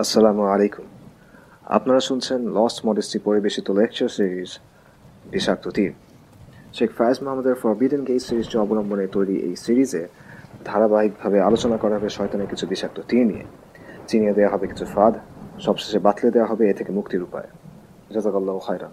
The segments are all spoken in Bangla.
আসসালামু আলাইকুম। আপনারা শুনছেন লস্ট মডেস্টি পরিবেশিত লেকচার সিরিজ বিষাক্ত তীর শেখ ফায়াজ মাহমুদের ফরবিডেন গেট সিরিজটি অবলম্বনে তৈরি এই সিরিজে ধারাবাহিকভাবে আলোচনা করা হবে শয়তানের কিছু বিষাক্ত তীর নিয়ে। চিনিয়ে দেওয়া হবে কিছু ফাঁদ, সবশেষে বাতলে দেওয়া হবে এ থেকে মুক্তির উপায়। জাজাকাল্লাহ খায়রান।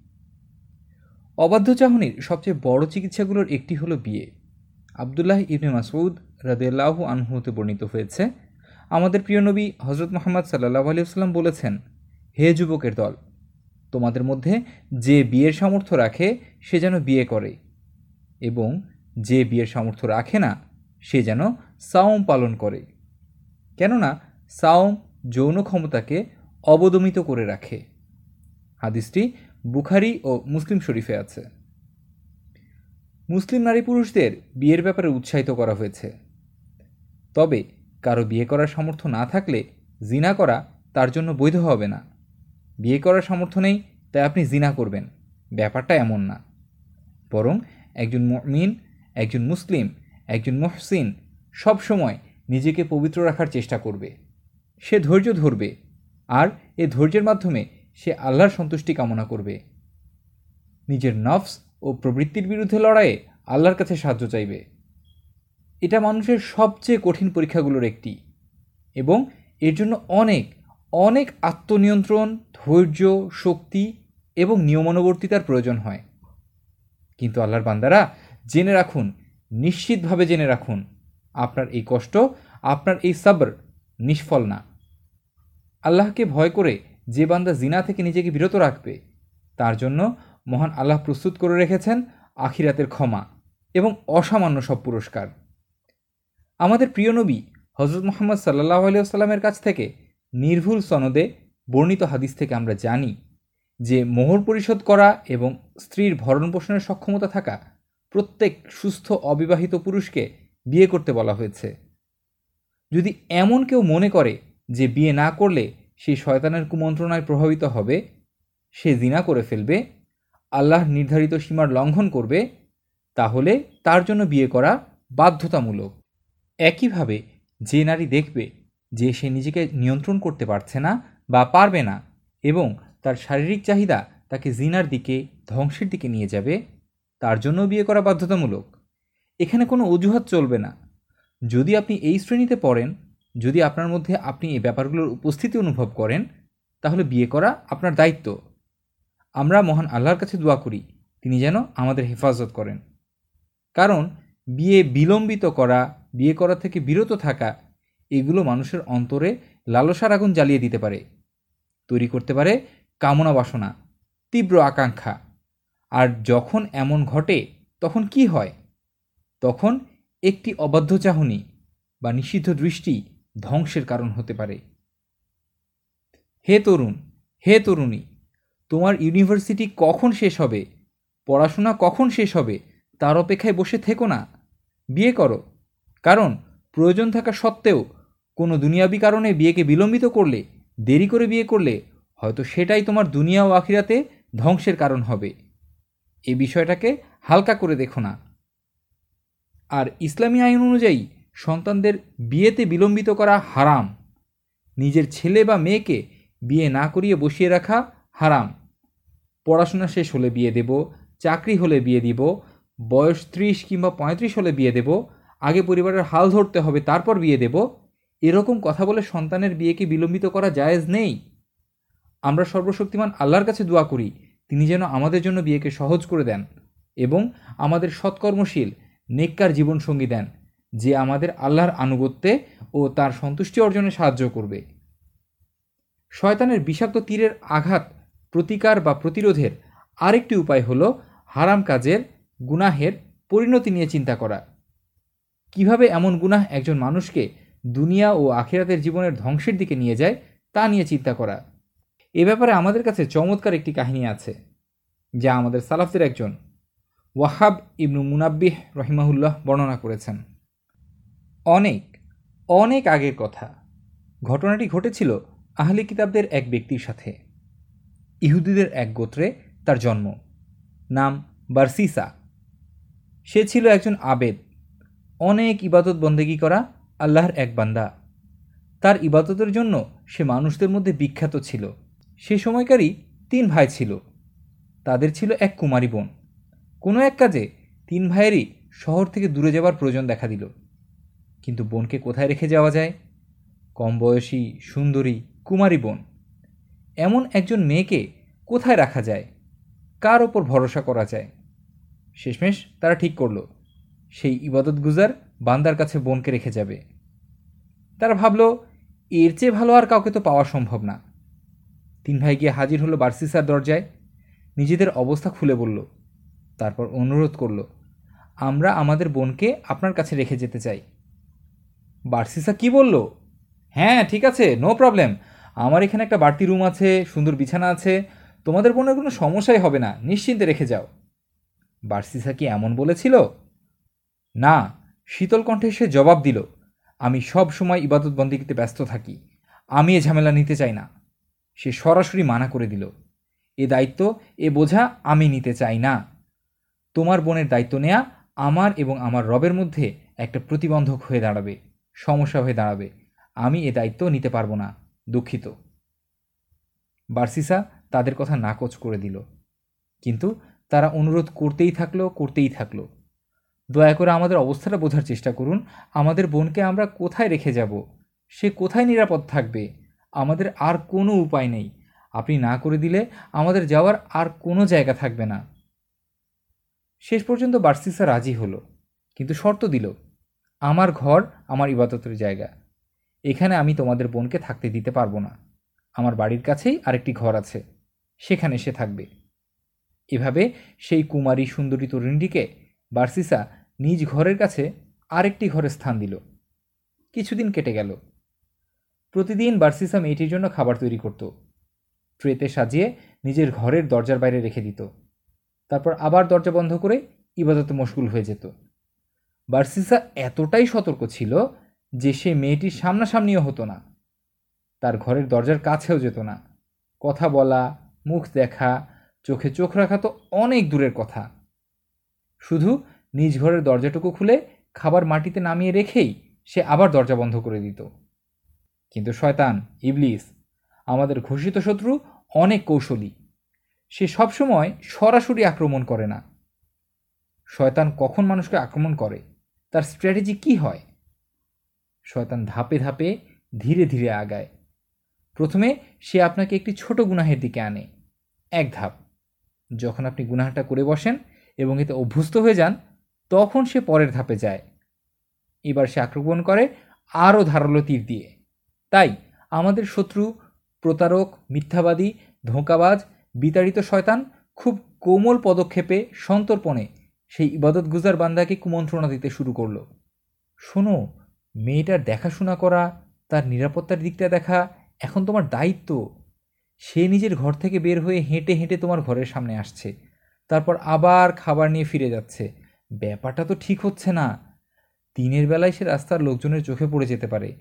অবাধ্য চাহনির সবচেয়ে বড় চিকিৎসাগুলোর একটি হলো বিয়ে। আবদুল্লাহ ইবনে মাসউদ রাদেল্লাহ আনহুতে বর্ণিত হয়েছে, আমাদের প্রিয় নবী হজরত মোহাম্মদ সাল্লাহ আলিয়াল্লাম বলেছেন, হে যুবকের দল, তোমাদের মধ্যে যে বিয়ের সামর্থ্য রাখে, সে যেন বিয়ে করে, এবং যে বিয়ের সামর্থ্য রাখে না, সে যেন সাওম পালন করে, কেননা সাওম যৌন ক্ষমতাকে অবদমিত করে রাখে। হাদিসটি বুখারি ও মুসলিম শরীফে আছে। মুসলিম নারী পুরুষদের বিয়ের ব্যাপারে উৎসাহিত করা হয়েছে। তবে কারও বিয়ে করার সামর্থ্য না থাকলে জিনা করা তার জন্য বৈধ হবে না। বিয়ে করার সামর্থ্য নেই, তাই আপনি জিনা করবেন। ব্যাপারটা এমন না। বরং একজন মিন একজন মুসলিম, একজন মহসিন সব সময় নিজেকে পবিত্র রাখার চেষ্টা করবে। সে ধৈর্য ধরবে। আর এ ধৈর্যের মাধ্যমে সে আল্লাহর সন্তুষ্টি কামনা করবে। নিজের নফস ও প্রবৃত্তির বিরুদ্ধে লড়াইয়ে আল্লাহর কাছে সাহায্য চাইবে। এটা মানুষের সবচেয়ে কঠিন পরীক্ষাগুলোর একটি এবং এর জন্য অনেক অনেক আত্মনিয়ন্ত্রণ, ধৈর্য, শক্তি এবং নিয়মানুবর্তিতার প্রয়োজন হয়। কিন্তু আল্লাহর বান্দারা জেনে রাখুন, নিশ্চিতভাবে জেনে রাখুন, আপনার এই কষ্ট, আপনার এই সাবর নিষ্ফল না। আল্লাহকে ভয় করে যে বান্দা জিনা থেকে নিজেকে বিরত রাখবে, তার জন্য মহান আল্লাহ প্রস্তুত করে রেখেছেন আখিরাতের ক্ষমা এবং অসামান্য সব পুরস্কার। আমাদের প্রিয় নবী হজরত মোহাম্মদ সাল্লাহ আলিয়াস্লামের কাছ থেকে নির্ভুল সনদে বর্ণিত হাদিস থেকে আমরা জানি যে মোহর পরিশোধ করা এবং স্ত্রীর ভরণ পোষণের সক্ষমতা থাকা প্রত্যেক সুস্থ অবিবাহিত পুরুষকে বিয়ে করতে বলা হয়েছে। যদি এমন কেউ মনে করে যে বিয়ে না করলে সেই শয়তানের কুমন্ত্রণায় প্রভাবিত হবে, সে জিনা করে ফেলবে আল্লাহ নির্ধারিত সীমার লঙ্ঘন করবে, তাহলে তার জন্য বিয়ে করা বাধ্যতামূলক। একইভাবে যে নারী দেখবে যে সে নিজেকে নিয়ন্ত্রণ করতে পারছে না বা পারবে না এবং তার শারীরিক চাহিদা তাকে জিনার দিকে, ধ্বংসের দিকে নিয়ে যাবে, তার জন্য বিয়ে করা বাধ্যতামূলক। এখানে কোনো অজুহাত চলবে না। যদি আপনি এই শ্রেণীতে পড়েন যদি আপনার মধ্যে আপনি এই ব্যাপারগুলোর উপস্থিতি অনুভব করেন, তাহলে বিয়ে করা আপনার দায়িত্ব। আমরা মহান আল্লাহর কাছে দোয়া করি, তিনি যেন আমাদের হেফাজত করেন। কারণ, বিয়ে বিলম্বিত করা, বিয়ে করা থেকে বিরত থাকা, এগুলো মানুষের অন্তরে লালসার আগুন জ্বালিয়ে দিতে পারে। তৈরি করতে পারে কামনা বাসনা, তীব্র আকাঙ্ক্ষা। আর যখন এমন ঘটে, তখন কি হয়? তখন একটি অবাধ্য চাহনি বা নিষিদ্ধ দৃষ্টি ধ্বংসের কারণ হতে পারে। হে তরুণ, হে তরুণী, তোমার ইউনিভার্সিটি কখন শেষ হবে? পড়াশোনা কখন শেষ হবে? তার অপেক্ষায় বসে থেকো না। বিয়ে করো। কারণ, প্রয়োজন থাকা সত্ত্বেও কোনো দুনিয়াবি কারণে বিয়েকে বিলম্বিত করলে, দেরি করে বিয়ে করলে হয়তো সেটাই তোমার দুনিয়া ও আখিরাতে ধ্বংসের কারণ হবে। এ বিষয়টাকে হালকা করে দেখো না। আর ইসলামী আইন অনুযায়ী সন্তানদের বিয়েতে বিলম্বিত করা হারাম। নিজের ছেলে বা মেয়েকে বিয়ে না করিয়ে বসিয়ে রাখা হারাম। পড়াশোনা শেষ হলে বিয়ে দেব, চাকরি হলে বিয়ে দিব, বয়স ত্রিশ কিংবা পঁয়ত্রিশ হলে বিয়ে দেব, আগে পরিবারের হাল ধরতে হবে, তারপর বিয়ে দেব। এরকম কথা বলে সন্তানের বিয়েকে বিলম্বিত করা জায়েজ নেই। আমরা সর্বশক্তিমান আল্লাহর কাছে দোয়া করি, তিনি যেন আমাদের জন্য বিয়েকে সহজ করে দেন এবং আমাদের সৎকর্মশীল, নেককার জীবনসঙ্গী দেন। যে আমাদের আল্লাহর আনুগত্যে ও তার সন্তুষ্টি অর্জনে সাহায্য করবে। শয়তানের বিষাক্ত তীরের আঘাত, প্রতিকার বা প্রতিরোধের আরেকটি উপায় হলো হারাম কাজের, গুনাহের পরিণতি নিয়ে চিন্তা করা। কীভাবে এমন গুনাহ একজন মানুষকে দুনিয়া ও আখিরাতের জীবনের ধ্বংসের দিকে নিয়ে যায় তা নিয়ে চিন্তা করা। এ ব্যাপারে আমাদের কাছে চমৎকার একটি কাহিনী আছে, যা আমাদের সালাফদের একজন ওয়াহাব ইবনু মুনাব্বিহ রহিমাহুল্লাহ বর্ণনা করেছেন। অনেক অনেক আগের কথা। ঘটনাটি ঘটেছিল আহলি কিতাবদের এক ব্যক্তির সাথে। ইহুদিদের এক গোত্রে তার জন্ম। নাম বার্সিসা। সে ছিল একজন আবেদ। অনেক ইবাদত বন্দেগী করা আল্লাহর এক বান্দা। তার ইবাদতের জন্য সে মানুষদের মধ্যে বিখ্যাত ছিল। সে সময়কারই তিন ভাই ছিল। তাদের ছিল এক কুমারী বোন। কোনো এক কাজে তিন ভাইয়েরই শহর থেকে দূরে যাবার প্রয়োজন দেখা দিল। কিন্তু বোনকে কোথায় রেখে যাওয়া যায়? কম বয়সী সুন্দরী কুমারী বোন। এমন একজন মেয়েকে কোথায় রাখা যায়? কার ওপর ভরসা করা যায়? শেষমেশ তারা ঠিক করল, সেই ইবাদত গুজার বান্দার কাছে বোনকে রেখে যাবে। তারা ভাবল, এর চেয়ে ভালো আর কাউকে তো পাওয়া সম্ভব না। তিন ভাই গিয়ে হাজির হলো বার্সিসার দরজায়। নিজেদের অবস্থা খুলে বলল, তারপর অনুরোধ করল, আমরা আমাদের বোনকে আপনার কাছে রেখে যেতে চাই। বার্সিসা কি বলল? হ্যাঁ ঠিক আছে নো প্রবলেম আমার এখানে একটা বাড়তি রুম আছে, সুন্দর বিছানা আছে। তোমাদের বোনের কোনো সমস্যাই হবে না, নিশ্চিন্তে রেখে যাও। বার্সিসা কি এমন বলেছিল? না, শীতল কণ্ঠে সে জবাব দিল, আমি সব সময় ইবাদত বন্দিকিতে ব্যস্ত থাকি, আমি এ ঝামেলা নিতে চাই না। সে সরাসরি মানা করে দিল, এ দায়িত্ব, এ বোঝা আমি নিতে চাই না। তোমার বোনের দায়িত্ব নেয়া আমার এবং আমার রবের মধ্যে একটা প্রতিবন্ধক হয়ে দাঁড়াবে। সমস্যা হয়ে দাঁড়াবে। আমি এ দায়িত্ব নিতে পারব না, দুঃখিত। বার্সিসা তাদের কথা নাকচ করে দিল। কিন্তু তারা অনুরোধ করতেই থাকল করতেই থাকল। দয়া করে আমাদের অবস্থাটা বোঝার চেষ্টা করুন, আমাদের বোনকে আমরা কোথায় রেখে যাব? সে কোথায় নিরাপদ থাকবে? আমাদের আর কোনো উপায় নেই। আপনি না করে দিলে আমাদের যাওয়ার আর কোনো জায়গা থাকবে না। শেষ পর্যন্ত বার্সিসা রাজি হলো, কিন্তু শর্ত দিল আমার ঘর, আমার ইবাদতের জায়গা। এখানে আমি তোমাদের বোনকে থাকতে দিতে পারব না। আমার বাড়ির কাছেই আরেকটি ঘর আছে। সেখানে সে থাকবে। এভাবে সেই কুমারী সুন্দরী তরুণীটিকে বার্সিসা নিজ ঘরের কাছে আরেকটি ঘরে স্থান দিল। কিছুদিন কেটে গেল। প্রতিদিন বার্সিসা মেয়েটির জন্য খাবার তৈরি করত। ট্রেতে সাজিয়ে নিজের ঘরের দরজার বাইরে রেখে দিত। তারপর আবার দরজা বন্ধ করে ইবাদতে মশগুল হয়ে যেত। বার্সিসা এতটাই সতর্ক ছিল যে সে মেয়েটির সামনাসামনিও হতো না। তার ঘরের দরজার কাছেও যেত না। কথা বলা, মুখ দেখা, চোখে চোখ রাখা তো অনেক দূরের কথা। শুধু নিজ ঘরের দরজাটুকু খুলে খাবার মাটিতে নামিয়ে রেখেই সে আবার দরজা বন্ধ করে দিত। কিন্তু শয়তান, ইবলিস, আমাদের ঘোষিত শত্রু অনেক কৌশলী। সে সবসময় সরাসরি আক্রমণ করে না। শয়তান কখন মানুষকে আক্রমণ করে? তার স্ট্র্যাটেজি কি হয়? শয়তান ধাপে ধাপে ধীরে ধীরে আগায়। প্রথমে সে আপনাকে একটি ছোট গুনাহের দিকে আনে। এক ধাপ। যখন আপনি গুনাহটা করে বসেন এবং এতে অভ্যস্ত হয়ে যান, তখন সে পরের ধাপে যায়। এবার সে আক্রমণ করে আরও ধারালো তীর দিয়ে। তাই আমাদের শত্রু, প্রতারক, মিথ্যাবাদী, ধোঁকাবাজ, বিতাড়িত শয়তান খুব কোমল পদক্ষেপে সন্তর্পণে সেই ইবাদত গুজার বান্দাকে কুমন্ত্রণা দিতে শুরু করল। শোনো, মেয়েটার দেখাশোনা করা, তার নিরাপত্তার দিকটা দেখা, এখন তোমার দায়িত্ব। সে নিজের ঘর থেকে বের হয়ে হেঁটে হেঁটে তোমার ঘরের সামনে আসছে। তারপর আবার খাবার নিয়ে ফিরে যাচ্ছে। ব্যাপারটা তো ঠিক হচ্ছে না। দিনের বেলায় সে রাস্তার লোকজনের চোখে পড়ে যেতে পারে।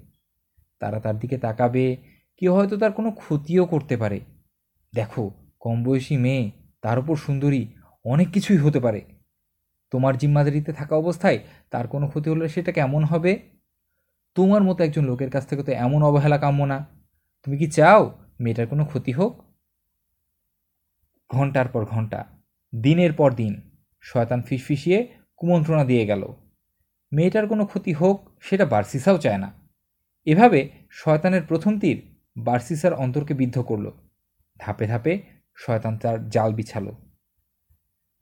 তারা তার দিকে তাকাবে, কেউ হয়তো তার কোনো ক্ষতিও করতে পারে। দেখো, কম বয়সী মেয়ে, তার উপর সুন্দরী, অনেক কিছুই হতে পারে। তোমার জিম্মাদারিতে থাকা অবস্থায় তার কোনো ক্ষতি হলে সেটা কেমন হবে? তোমার মতো একজন লোকের কাছ থেকে তো এমন অবহেলা কাম্য না। তুমি কি চাও মেয়েটার কোনো ক্ষতি হোক? ঘণ্টার পর ঘণ্টা দিনের পর দিন শয়তান ফিসফিসিয়ে কুমন্ত্রণা দিয়ে গেল। মেয়েটার কোনো ক্ষতি হোক সেটা বার্সিসাও চায় না। এভাবে শয়তানের প্রথম তীর বার্সিসার অন্তরকে বিদ্ধ করল। ধাপে ধাপে শয়তান তার জাল বিছালো।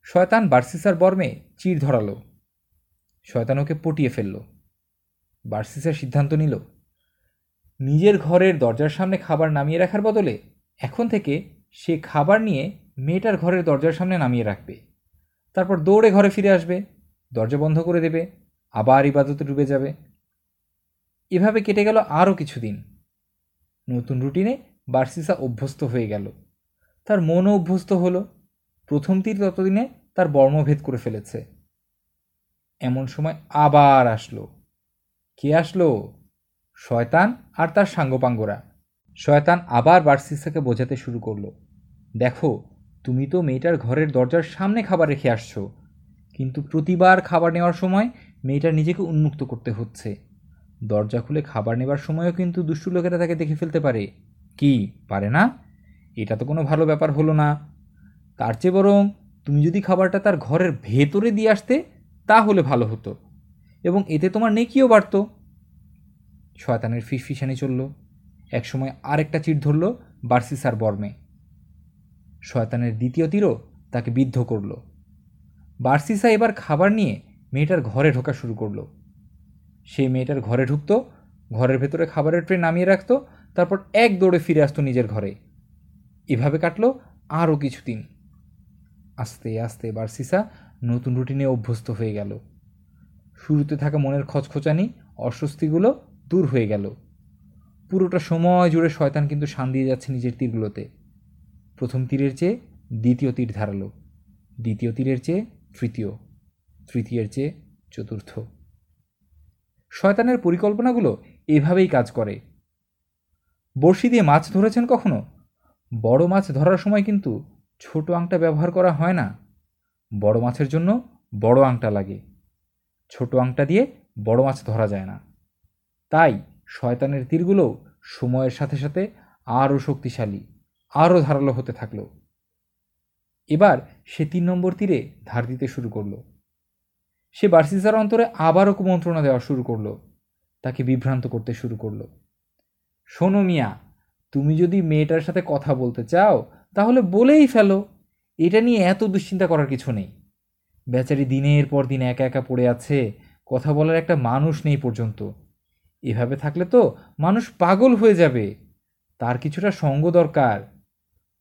শয়তান বার্সিসার বর্মে চির ধরালো। শয়তান ওকে পটিয়ে ফেলল। বার্সিসার সিদ্ধান্ত নিল, নিজের ঘরের দরজার সামনে খাবার নামিয়ে রাখার বদলে এখন থেকে সে খাবার নিয়ে মেয়েটার ঘরের দরজার সামনে নামিয়ে রাখবে। তারপর দৌড়ে ঘরে ফিরে আসবে, দরজা বন্ধ করে দেবে, আবার ইবাদতে ডুবে যাবে। এভাবে কেটে গেল আরও কিছুদিন। নতুন রুটিনে বার্সিসা অভ্যস্ত হয়ে গেল। তার মনও অভ্যস্ত হলো। প্রথম তীর ততদিনে তার বর্মভেদ করে ফেলেছে। এমন সময় আবার আসলো। কে আসলো? শয়তান আর তার সাঙ্গপাঙ্গরা। শয়তান আবার বার্সিসাকে বোঝাতে শুরু করল। দেখো, তুমি তো মেয়েটার ঘরের দরজার সামনে খাবার রেখে আসছো, কিন্তু প্রতিবার খাবার নেওয়ার সময় মেয়েটার নিজেকে উন্মুক্ত করতে হচ্ছে। দরজা খুলে খাবার নেবার সময়ও কিন্তু দুষ্টু লোকেরা তাকে দেখে ফেলতে পারে। কি, পারে না? এটা তো কোনো ভালো ব্যাপার হলো না। তার চেয়ে বরং তুমি যদি খাবারটা তার ঘরের ভেতরে দিয়ে আসতে, তাহলে ভালো হতো। এবং এতে তোমার নেকিও বাড়ত। শয়তানের ফিসফিসানি চলল। একসময় আরেকটা চিট ধরল বার্সিসার বর্মে। শয়তানের দ্বিতীয় তীরও তাকে বিদ্ধ করল। বার্সিসা এবার খাবার নিয়ে মেয়েটার ঘরে ঢোকা শুরু করল। সেই মেয়েটার ঘরে ঢুকতো, ঘরের ভেতরে খাবারের ট্রে নামিয়ে রাখতো, তারপর এক দৌড়ে ফিরে আসতো নিজের ঘরে। এভাবে কাটলো আরও কিছুদিন। আস্তে আস্তে বার্সিসা নতুন রুটিনে অভ্যস্ত হয়ে গেল। শুরুতে থাকা মনের খচখচানি, অস্বস্তিগুলো দূর হয়ে গেল। পুরোটা সময় জুড়ে শয়তান কিন্তু শান দিয়ে যাচ্ছে নিজের তীরগুলোতে। প্রথম তীরের চেয়ে দ্বিতীয় তীর ধারালো, দ্বিতীয় তীরের চেয়ে তৃতীয়, তৃতীয়ের চেয়ে চতুর্থ। শয়তানের পরিকল্পনাগুলো এভাবেই কাজ করে। বড়শি দিয়ে মাছ ধরেছেন কখনো? বড় মাছ ধরার সময় কিন্তু ছোট আংটা ব্যবহার করা হয় না। বড় মাছের জন্য বড় আংটা লাগে। ছোট আংটা দিয়ে বড় মাছ ধরা যায় না। তাই শয়তানের তীরগুলো সময়ের সাথে সাথে আরও শক্তিশালী, আরও ধারালো হতে থাকল। এবার সে তিন নম্বর তীরে ধার দিতে শুরু করল। সে বার্সিসার অন্তরে আবারও কুমন্ত্রণা দেওয়া শুরু করল। তাকে বিভ্রান্ত করতে শুরু করল। শোনো মিয়া, তুমি যদি মেয়েটার সাথে কথা বলতে চাও তাহলে বলেই ফেলো, এটা নিয়ে এত দুশ্চিন্তা করার কিছু নেই। বেচারি দিনের পর দিন একা একা পড়ে আছে, কথা বলার একটা মানুষ নেই পর্যন্ত। এভাবে থাকলে তো মানুষ পাগল হয়ে যাবে। তার কিছুটা সঙ্গ দরকার।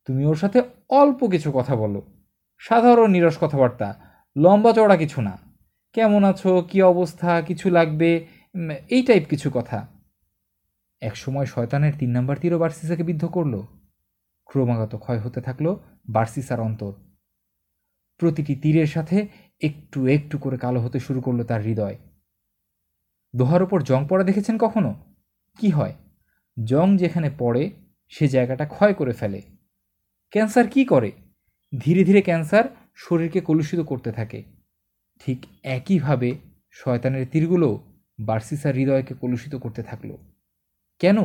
তুমি ওর সাথে অল্প কিছু কথা বলো। সাধারণ নিরস কথাবার্তা, লম্বা চড়া কিছু না। কেমন আছো, কি অবস্থা, কিছু লাগবে? এই টাইপ কিছু কথা। এক সময় শয়তানের তিন নাম্বার তীরও বার্সিসাকে বিদ্ধ করল। ক্রমাগত ক্ষয় হতে থাকল বার্সিসার অন্তর। প্রতিটি তীরের সাথে একটু একটু করে কালো হতে শুরু করল তার হৃদয়। দোহার ওপর জং পড়া দেখেছেন কখনো? কি হয়? জং যেখানে পড়ে, সে জায়গাটা ক্ষয় করে ফেলে। ক্যান্সার কি করে? ধীরে ধীরে ক্যান্সার শরীরকে কলুষিত করতে থাকে। ঠিক একইভাবে শয়তানের তীরগুলো বার্সিসার হৃদয়কে কলুষিত করতে থাকল। কেন?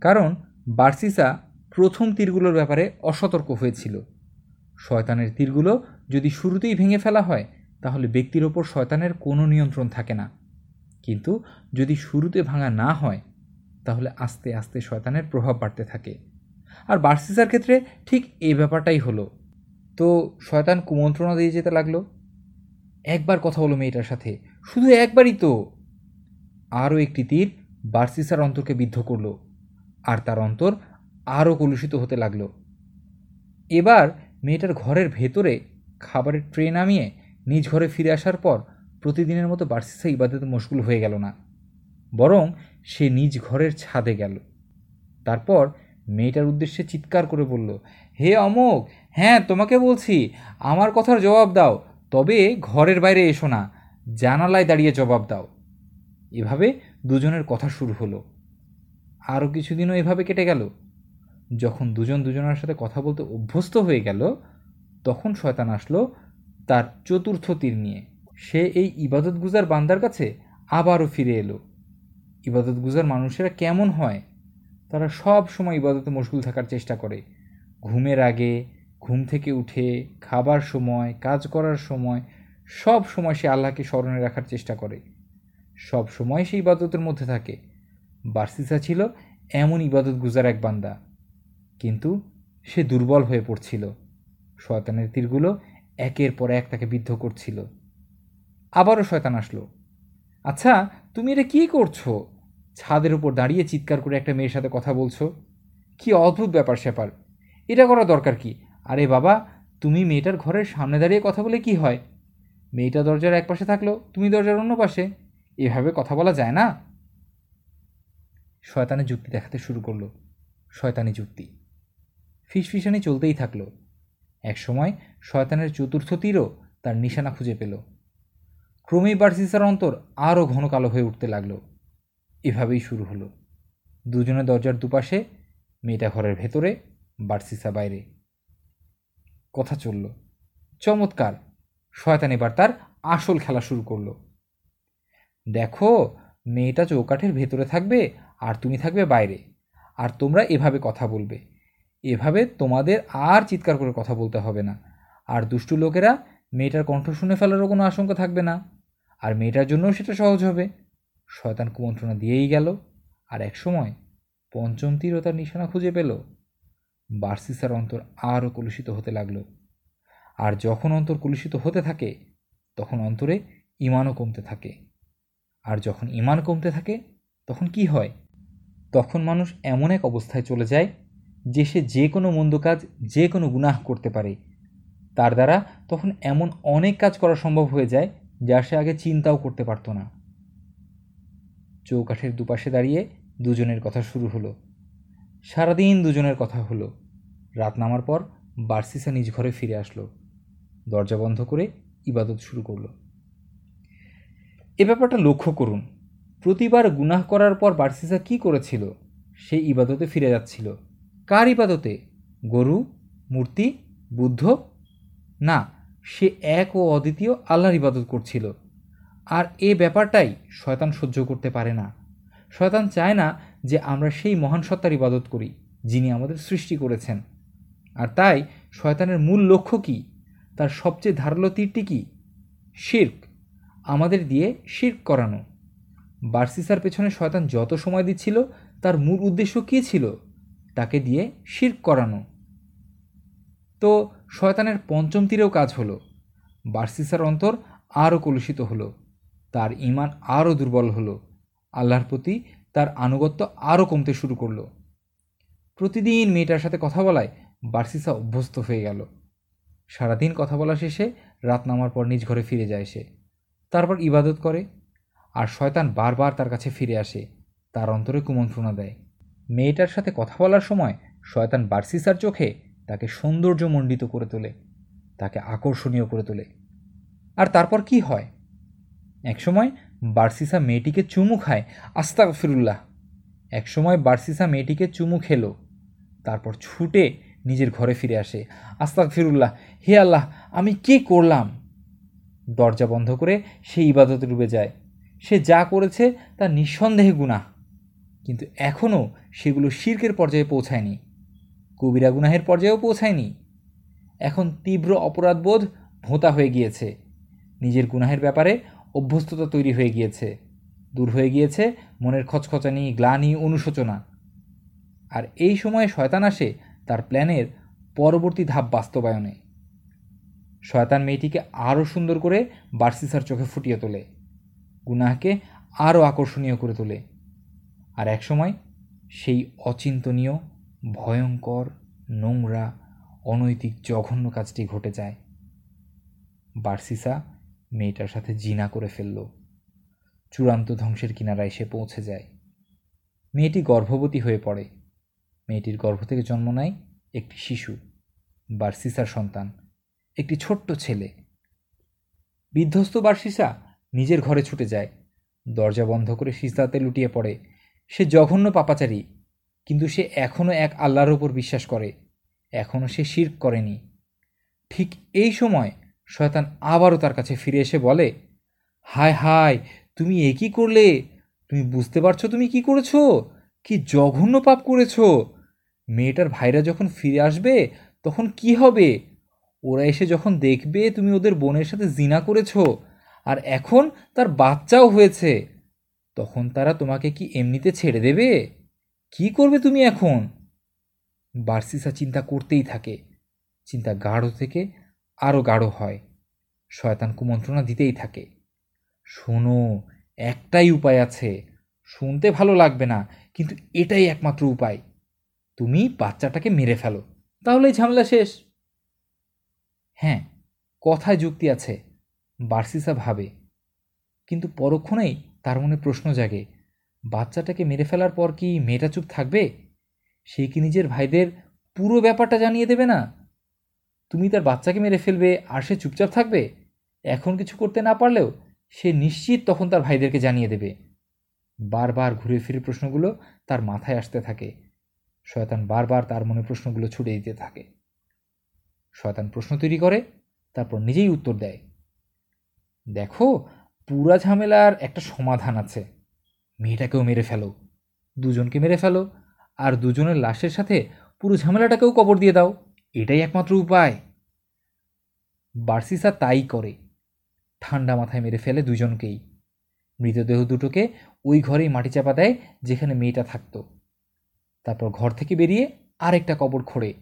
কারণ বার্সিসা প্রথম তীরগুলোর ব্যাপারে অসতর্ক হয়েছিল। শয়তানের তীরগুলো যদি শুরুতেই ভেঙে ফেলা হয়, তাহলে ব্যক্তির ওপর শয়তানের কোনো নিয়ন্ত্রণ থাকে না। কিন্তু যদি শুরুতে ভাঙা না হয়, তাহলে আস্তে আস্তে শয়তানের প্রভাব বাড়তে থাকে। আর বার্সিসার ক্ষেত্রে ঠিক এই ব্যাপারটাই হলো। তো শয়তান কুমন্ত্রণা দিয়ে যেতে লাগল? একবার কথা হলো মেয়েটার সাথে। শুধু একবারই তো। আরও একটি তীর বার্সিসার অন্তরকে বিদ্ধ করল। আর তার অন্তর আরও কলুষিত হতে লাগল। এবার মেয়েটার ঘরের ভেতরে খাবারের ট্রে নামিয়ে নিজ ঘরে ফিরে আসার পর প্রতিদিনের মতো বার্সিসা ইবাদতে মশগুল হয়ে গেল না, বরং সে নিজ ঘরের ছাদে গেল। তারপর মেয়েটার উদ্দেশ্যে চিৎকার করে বলল, হে অমোক হ্যাঁ তোমাকে বলছি, আমার কথার জবাব দাও, তবে ঘরের বাইরে এসো না, জানালায় দাঁড়িয়ে জবাব দাও। এভাবে দুজনের কথা শুরু হলো। আরও কিছুদিনও এভাবে কেটে গেল। যখন দুজন দুজনের সাথে কথা বলতে অভ্যস্ত হয়ে গেল, তখন শয়তান আসলো তার চতুর্থ তীর নিয়ে। সে এই ইবাদত গুজার বান্দার কাছে আবারও ফিরে এলো। ইবাদত গুজার মানুষেরা কেমন হয়? তারা সব সময় ইবাদতে মশগুল থাকার চেষ্টা করে। ঘুমের আগে, ঘুম থেকে উঠে, খাবার সময়, কাজ করার সময়, সব সময় সে আল্লাহকে স্মরণে রাখার চেষ্টা করে। সব সময় সে ইবাদতের মধ্যে থাকে। বার্সিসা ছিল এমন ইবাদত গুজার এক বান্দা। কিন্তু সে দুর্বল হয়ে পড়ছিল। শয়তানের তীরগুলো একের পর এক তাকে বিদ্ধ করছিল। আবারও শয়তান আসলো। আচ্ছা তুমি এটা কী করছ? ছাদের উপর দাঁড়িয়ে চিৎকার করে একটা মেয়ের সাথে কথা বলছো? কি অদ্ভুত ব্যাপার স্যাপার। এটা করা দরকার কি? আরে বাবা, তুমি মেয়েটার ঘরের সামনে দাঁড়িয়ে কথা বলে কি হয়? মেয়েটা দরজার এক পাশে থাকল, তুমি দরজার অন্য পাশে। এভাবে কথা বলা যায় না? শয়তানের যুক্তি দেখাতে শুরু করল। শয়তানি যুক্তি। ফিসফিসানি চলতেই থাকল। একসময় শয়তানের চতুর্থ তীরও তার নিশানা খুঁজে পেল। ক্রমেই বার্সিসার অন্তর আরও ঘন কালো হয়ে উঠতে লাগল। এভাবেই শুরু হলো। দুজনে দরজার দুপাশে, মেয়েটা ঘরের ভেতরে, বার্সিসা বাইরে। কথা চলল। চমৎকার! শয়তান এবার তার আসল খেলা শুরু করল। দেখো, মেয়েটা চৌকাঠের ভেতরে থাকবে আর তুমি থাকবে বাইরে। আর তোমরা এভাবে কথা বলবে। এভাবে তোমাদের আর চিৎকার করে কথা বলতে হবে না। আর দুষ্টু লোকেরা মেয়েটার কণ্ঠ শুনে ফেলারও কোনো আশঙ্কা থাকবে না। আর মেয়েটার জন্যও সেটা সহজ হবে। শয়তান কুমন্ত্রণা দিয়েই গেল। আর এক সময় পঞ্চম তীরও তার নিশানা খুঁজে পেল। বার্সিসার অন্তর আরও কলুষিত হতে লাগল। আর যখন অন্তর কলুষিত হতে থাকে, তখন অন্তরে ইমানও কমতে থাকে। আর যখন ইমান কমতে থাকে, তখন কি হয়? তখন মানুষ এমন এক অবস্থায় চলে যায় যে সে যে কোনো মন্দ কাজ, যে কোনো গুনাহ করতে পারে। তার দ্বারা তখন এমন অনেক কাজ করা সম্ভব হয়ে যায় যা সে আগে চিন্তাও করতে পারত না। চৌকাঠের দুপাশে দাঁড়িয়ে দুজনের কথা শুরু হলো। সারাদিন দুজনের কথা হলো। রাত নামার পর বার্সিসা নিজ ঘরে ফিরে আসলো। দরজা বন্ধ করে ইবাদত শুরু করল। এ ব্যাপারটা লক্ষ্য করুন। প্রতিবার গুনাহ করার পর বার্সিসা কি করেছিল? সেই ইবাদতে ফিরে যাচ্ছিল। কার ইবাদতে গরু, মূর্তি, বুদ্ধ? না, সে এক ও অদ্বিতীয় আল্লাহর ইবাদত করছিল। আর এ ব্যাপারটাই শয়তান সহ্য করতে পারে না। শয়তান চায় না যে আমরা সেই মহান সত্তার ইবাদত করি, যিনি আমাদের সৃষ্টি করেছেন। আর তাই শয়তানের মূল লক্ষ্য কি? তার সবচেয়ে ধারালো তীরটি কি? শির্ক। আমাদের দিয়ে শির্ক করানো। বার্সিসার পেছনে শয়তান যত সময় দিচ্ছিল, তার মূল উদ্দেশ্য কী ছিল? তাকে দিয়ে শির্ক করানো। তো শয়তানের পঞ্চম তীরেও কাজ হলো। বার্সিসার অন্তর আরও কলুষিত হলো। তার ইমান আরও দুর্বল হলো। আল্লাহর প্রতি তার আনুগত্য আরও কমতে শুরু করল। প্রতিদিন মেয়েটার সাথে কথা বলায় বার্সিসা অভ্যস্ত হয়ে গেল। সারাদিন কথা বলা শেষে রাত নামার পর নিজ ঘরে ফিরে যায় সে। তারপর ইবাদত করে। আর শয়তান বারবার তার কাছে ফিরে আসে। তার অন্তরে কুমন্ত্রণা দেয়। মেয়েটার সাথে কথা বলার সময় শয়তান বার্সিসার চোখে তাকে সৌন্দর্যমণ্ডিত করে তোলে, তাকে আকর্ষণীয় করে তোলে। আর তারপর কি হয়? একসময় বার্সিসা মেয়েটিকে চুমু খায় আস্তাক ফিরুল্লাহ একসময় বার্সিসা মেয়েটিকে চুমু খেলো, তারপর ছুটে নিজের ঘরে ফিরে আসে। আস্তাক ফিরুল্লাহ হে আল্লাহ, আমি কি করলাম? দরজা বন্ধ করে সে ইবাদতে ডুবে যায়। সে যা করেছে তা নিঃসন্দেহে গুনাহ। কিন্তু এখনও সেগুলো শির্কের পর্যায়ে পৌঁছায়নি। কবিরা গুনাহের পর্যায়েও পৌঁছায়নি। এখন তীব্র অপরাধবোধ ভোঁতা হয়ে গিয়েছে। নিজের গুনাহের ব্যাপারে অভ্যস্ততা তৈরি হয়ে গিয়েছে। দূর হয়ে গিয়েছে মনের খচখচানি, গ্লানি, অনুশোচনা। আর এই সময়ে শয়তান আসে তার প্ল্যানের পরবর্তী ধাপ বাস্তবায়নে। শয়তান মেয়েটিকে আরও সুন্দর করে বার্সিসার চোখে ফুটিয়ে তোলে। গুনাহকে আরও আকর্ষণীয় করে তোলে। আর একসময় সেই অচিন্তনীয়, ভয়ঙ্কর, নোংরা, অনৈতিক, জঘন্য কাজটি ঘটে যায়। বার্সিসা মেয়েটার সাথে জিনা করে ফেলল। চূড়ান্ত ধ্বংসের কিনারায় সে পৌঁছে যায়। মেয়েটি গর্ভবতী হয়ে পড়ে। মেয়েটির গর্ভ থেকে জন্ম নেয় একটি শিশু, বার্সিসার সন্তান, একটি ছোট্ট ছেলে। বিধ্বস্ত বার্সিসা নিজের ঘরে ছুটে যায়। দরজা বন্ধ করে সিস্তাতে লুটিয়ে পড়ে। সে জঘন্য পাপাচারী, কিন্তু সে এখনও এক আল্লাহর ওপর বিশ্বাস করে এখনও সে শির্ক করেনি। ঠিক এই সময় শয়তান আবারও তার কাছে ফিরে এসে বলে, হায় হায়, তুমি এ কী করলে? তুমি বুঝতে পারছ তুমি কি করেছ? কি জঘন্য পাপ করেছ? মেয়েটার ভাইরা যখন ফিরে আসবে, তখন কি হবে? ওরা এসে যখন দেখবে তুমি ওদের বোনের সাথে জিনা করেছ, আর এখন তার বাচ্চাও হয়েছে তখন তারা তোমাকে কি এমনিতে ছেড়ে দেবে? কি করবে তুমি এখন? বার্সিসা চিন্তা করতেই থাকে। চিন্তা গাঢ় থেকে আরও গাঢ় হয়। শয়তান কুমন্ত্রণা দিতেই থাকে। শোনো, একটাই উপায় আছে। শুনতে ভালো লাগবে না, কিন্তু এটাই একমাত্র উপায়। তুমি বাচ্চাটাকে মেরে ফেলো। তাহলেই ঝামেলা শেষ। হ্যাঁ কথায় যুক্তি আছে, বার্সিসা ভাবে। কিন্তু পরক্ষণেই তার মনে প্রশ্ন জাগে, বাচ্চাটাকে মেরে ফেলার পর কি মেয়েটা চুপ থাকবে? সে কি নিজের ভাইদের পুরো ব্যাপারটা জানিয়ে দেবে না? তুমি তার বাচ্চাকে মেরে ফেলবে আর সে চুপচাপ থাকবে? এখন কিছু করতে না পারলেও সে নিশ্চিত তখন তার ভাইদেরকে জানিয়ে দেবে। বারবার ঘুরে ফিরে প্রশ্নগুলো তার মাথায় আসতে থাকে। শয়তান বারবার তার মনে প্রশ্নগুলো ছুড়ে দিতে থাকে। শয়তান প্রশ্ন তৈরি করে, তারপর নিজেই উত্তর দেয়। দেখো পুরা ঝামেলার একটা সমাধান আছে। মেয়েটাকেও মেরে ফেলো, দুজনকে মেরে ফেলো, আর দুজনের লাশের সাথে পুরো ঝামেলাটাকেও কবর দিয়ে দাও, এটাই একমাত্র উপায়। বার্সিসা তাই করে, ঠান্ডা মাথায় মেরে ফেলে দুজনকেই। মৃতদেহ দুটোকে ওই ঘরেই মাটি চাপা দেয় যেখানে মেয়েটা থাকতো। তারপর ঘর থেকে বেরিয়ে আরেকটা কবর খোঁড়ে,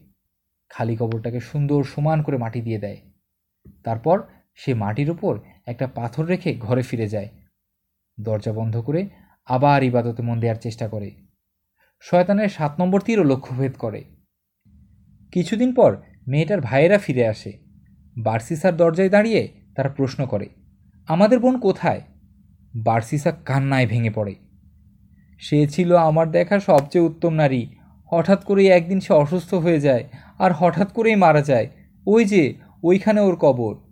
খালি কবরটাকে সুন্দর সমান করে মাটি দিয়ে দেয়। তারপর সে মাটির উপর একটা পাথর রেখে ঘরে ফিরে যায়। দরজা বন্ধ করে আবার ইবাদতে মন দেওয়ার চেষ্টা করে। শয়তানের সাত নম্বর তীরও লক্ষ্যভেদ করে। কিছুদিন পর মেয়েটার ভাইয়েরা ফিরে আসে। বার্সিসার দরজায় দাঁড়িয়ে তারা প্রশ্ন করে, আমাদের বোন কোথায়? বার্সিসা কান্নায় ভেঙে পড়ে। সে ছিল আমার দেখা সবচেয়ে উত্তম নারী। হঠাৎ করেই একদিন সে অসুস্থ হয়ে যায় আর হঠাৎ করেই মারা যায়। ওই যে, ওইখানে ওর কবর।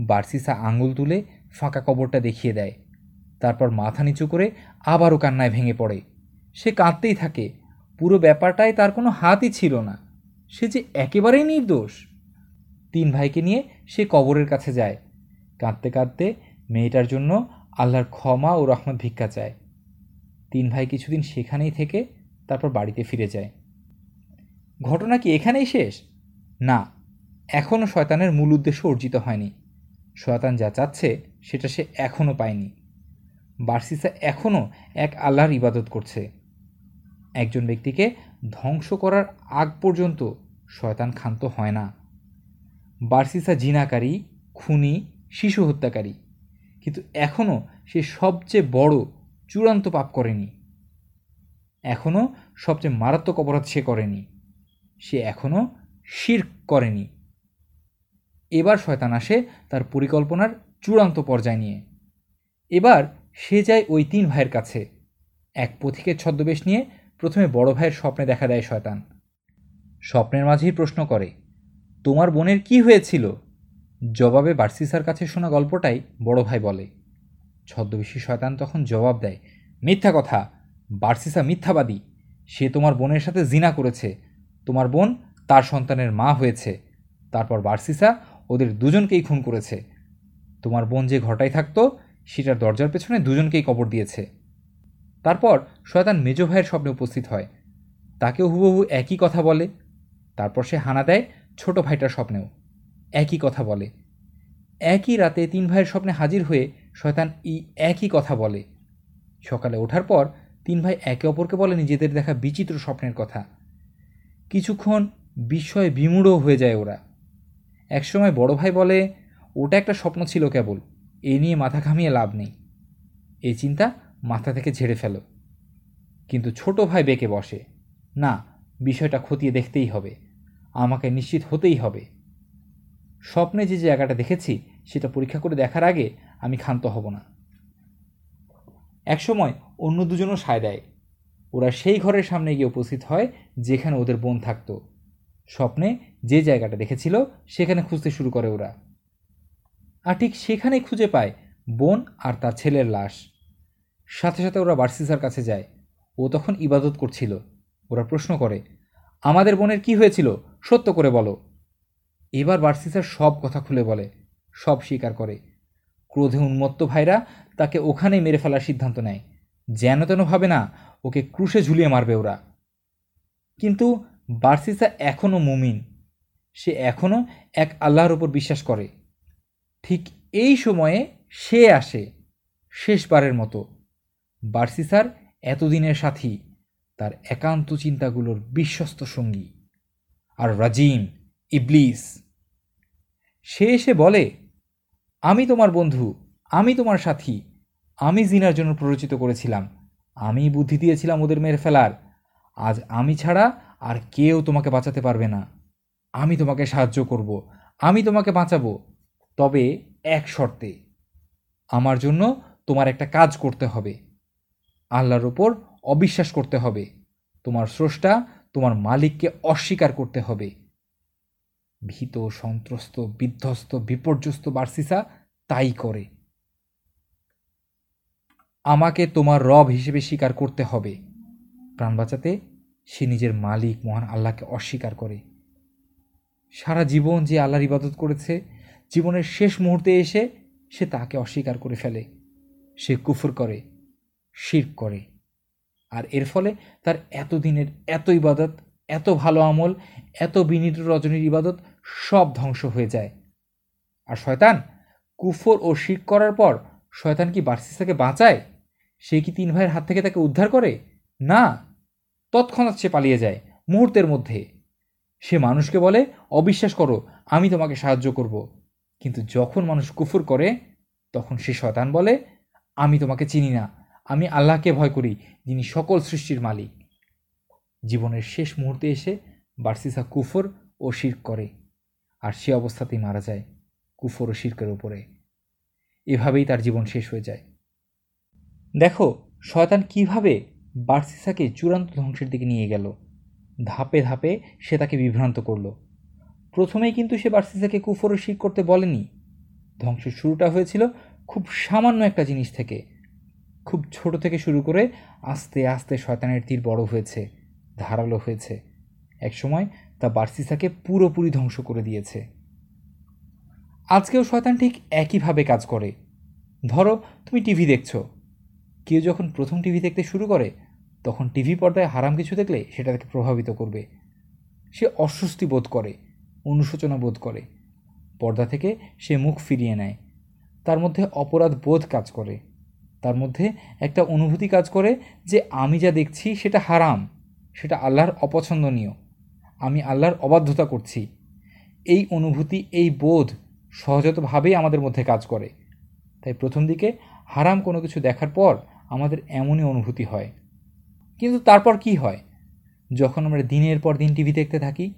বার্সিসা আঙুল তুলে ফাঁকা কবরটা দেখিয়ে দেয়। তারপর মাথা নিচু করে আবারও কান্নায় ভেঙে পড়ে। সে কাঁদতেই থাকে। পুরো ব্যাপারটায় তার কোনো হাতই ছিল না। সে যে একেবারেই নির্দোষ। তিন ভাইকে নিয়ে সে কবরের কাছে যায়। কাঁদতে কাঁদতে মেয়েটার জন্য আল্লাহর ক্ষমা ও রহমত ভিক্ষা চায়। তিন ভাই কিছুদিন সেখানেই থেকে তারপর বাড়িতে ফিরে যায়। ঘটনা কি এখানেই শেষ? না এখনও শয়তানের মূল উদ্দেশ্য অর্জিত হয়নি। শয়তান যা চাচ্ছে, সেটা সে এখনও পায়নি। বার্সিসা এখনও এক আল্লাহর ইবাদত করছে। একজন ব্যক্তিকে ধ্বংস করার আগ পর্যন্ত শয়তান ক্ষান্ত হয় না। বার্সিসা জিনাকারী, খুনি, শিশু হত্যাকারী। কিন্তু এখনও সে সবচেয়ে বড় চূড়ান্ত পাপ করেনি। এখনও সবচেয়ে মারাত্মক অপরাধ সে করেনি। সে এখনও শির করেনি। এবার শয়তান আসে তার পরিকল্পনার চূড়ান্ত পর্যায় নিয়ে। এবার সে যায় ওই তিন ভাইয়ের কাছে। এক পথিকের ছদ্মবেশ নিয়ে প্রথমে বড় ভাইয়ের স্বপ্নে দেখা দেয় শয়তান। স্বপ্নের মাঝেই প্রশ্ন করে, তোমার বোনের কি হয়েছিল? জবাবে বার্সিসার কাছে শোনা গল্পটাই বড় ভাই বলে। ছদ্মবেশী শয়তান তখন জবাব দেয়, মিথ্যা কথা, বার্সিসা মিথ্যাবাদী। সে তোমার বোনের সাথে জিনা করেছে। তোমার বোন তার সন্তানের মা হয়েছে। তারপর বার্সিসা ওদের দুজনকেই খুন করেছে। তোমার বোন যে ঘরটায় থাকতো, সেটার দরজার পেছনে দুজনকেই কবর দিয়েছে। তারপর শয়তান মেজ ভাইয়ের স্বপ্নে উপস্থিত হয়। তাকেও হুবহু একই কথা বলে। তারপর সে হানা দেয় ছোট ভাইটার স্বপ্নেও। একই কথা বলে। একই রাতে তিন ভাইয়ের স্বপ্নে হাজির হয়ে শয়তান ই একই কথা বলে। সকালে ওঠার পর তিন ভাই একে অপরকে বলে নিজেদের দেখা বিচিত্র স্বপ্নের কথা। কিছুক্ষণ বিস্ময়ে বিমূঢ় হয়ে যায় ওরা। একসময় বড় ভাই বলে, ওটা একটা স্বপ্ন ছিল কেবল, এ নিয়ে মাথা ঘামিয়ে লাভ নেই। এই চিন্তা মাথা থেকে ঝেড়ে ফেলো। কিন্তু ছোট ভাই বেঁকে বসে, না, বিষয়টা খতিয়ে দেখতেই হবে, আমাকে নিশ্চিত হতেই হবে। স্বপ্নে যে জায়গাটা দেখেছি, সেটা পরীক্ষা করে দেখার আগে আমি ক্ষান্ত হব না। একসময় অন্য দুজনও সায় দেয়। ওরা সেই ঘরের সামনে গিয়ে উপস্থিত হয়, যেখানে ওদের বোন থাকতো। স্বপ্নে যে জায়গাটা দেখেছিল, সেখানে খুঁজতে শুরু করে ওরা। আর ঠিক সেখানেই খুঁজে পায় বোন আর তার ছেলের লাশ। সাথে সাথে ওরা বার্সিসার কাছে যায়। ও তখন ইবাদত করছিল। ওরা প্রশ্ন করে, আমাদের বোনের কি হয়েছিল? সত্য করে বলো। এবার বার্সিসার সব কথা খুলে বলে, সব স্বীকার করে। ক্রোধে উন্মত্ত ভাইরা তাকে ওখানেই মেরে ফেলার সিদ্ধান্ত নেয়। যেন তেন ভাবে না, ওকে ক্রুশে ঝুলিয়ে মারবে ওরা। কিন্তু বার্সিসা এখনও মুমিন। সে এখনও এক আল্লাহর উপর বিশ্বাস করে। ঠিক এই সময়ে সে আসে শেষবারের মতো। বার্সিসার এতদিনের সাথী, তার একান্ত চিন্তাগুলোর বিশ্বস্ত সঙ্গী। আর রাজিম, ইবলিস। সে এসে বলে, আমি তোমার বন্ধু, আমি তোমার সাথী, আমি জিনার জন্য প্ররোচিত করেছিলাম। আমি বুদ্ধি দিয়েছিলাম ওদের মেরে ফেলার। আজ আমি ছাড়া আর কেউ তোমাকে বাঁচাতে পারবে না। আমি তোমাকে সাহায্য করব, আমি তোমাকে বাঁচাবো। তবে এক শর্তে, আমার জন্য তোমার একটা কাজ করতে হবে। আল্লাহর ওপর অবিশ্বাস করতে হবে। তোমার স্রষ্টা তোমার মালিককে অস্বীকার করতে হবে। ভীত, সন্ত্রস্ত, বিধ্বস্ত, বিপর্যস্ত বার্সিসা তাই করে। আমাকে তোমার রব হিসেবে স্বীকার করতে হবে। প্রাণ বাঁচাতে সে নিজের মালিক মহান আল্লাহকে অস্বীকার করে। সারা জীবন যে আল্লাহর ইবাদত করেছে, জীবনের শেষ মুহূর্তে এসে সে তাকে অস্বীকার করে ফেলে। সে কুফর করে শির করে। আর এর ফলে তার এতদিনের এত ইবাদত, এত ভালো আমল, এত বিনীত রজনীর ইবাদত সব ধ্বংস হয়ে যায়। আর শয়তান কুফর ও শির করার পর শয়তান কি বার্সিস বার্সিসাকে বাঁচায়? সে কি তিন ভাইয়ের হাত থেকে তাকে উদ্ধার করে? না, তৎক্ষণাৎ সে পালিয়ে যায় মুহূর্তের মধ্যে। সে মানুষকে বলে, অবিশ্বাস করো, আমি তোমাকে সাহায্য করব। কিন্তু যখন মানুষ কুফর করে, তখন সে শয়তান বলে, আমি তোমাকে চিনি না। আমি আল্লাহকে ভয় করি, যিনি সকল সৃষ্টির মালিক। জীবনের শেষ মুহূর্তে এসে বার্সিসা কুফর ও শির্ক করে, আর সে অবস্থাতেই মারা যায় কুফর ও শির্কের ওপরে এভাবেই তার জীবন শেষ হয়ে যায়। দেখো, শয়তান কীভাবে বার্সিসাকে চূড়ান্ত ধ্বংসের দিকে নিয়ে গেল। ধাপে ধাপে সে তাকে বিভ্রান্ত করল। প্রথমেই কিন্তু সে বার্সিসাকে কুফর শির করতে বলেনি। ধ্বংসের শুরুটা হয়েছিল খুব সামান্য একটা জিনিস থেকে। খুব ছোট থেকে শুরু করে আস্তে আস্তে শয়তানের তীর বড় হয়েছে, ধারালো হয়েছে। একসময় তা বার্সিসাকে পুরোপুরি ধ্বংস করে দিয়েছে। আজকেও শয়তান ঠিক একইভাবে কাজ করে। ধরো তুমি টিভি দেখছ। কেউ যখন প্রথম টিভি দেখতে শুরু করে তখন টিভি পর্দায় হারাম কিছু দেখলে সেটা তাকে প্রভাবিত করবে। সে অস্বস্তি বোধ করে, অনুশোচনা বোধ করে। পর্দা থেকে সে মুখ ফিরিয়ে নেয়। তার মধ্যে অপরাধ বোধ কাজ করে। তার মধ্যে একটা অনুভূতি কাজ করে যে, আমি যা দেখছি সেটা হারাম, সেটা আল্লাহর অপছন্দনীয়। আমি আল্লাহর অবাধ্যতা করছি। এই অনুভূতি, এই বোধ সহজতভাবেই আমাদের মধ্যে কাজ করে। তাই প্রথম দিকে হারাম কোনো কিছু দেখার পর আমাদের এমনই অনুভূতি হয়। কিন্তু তারপর কি হয়? যখন আমরা দিনের পর দিন টিভি দেখতে থাকি,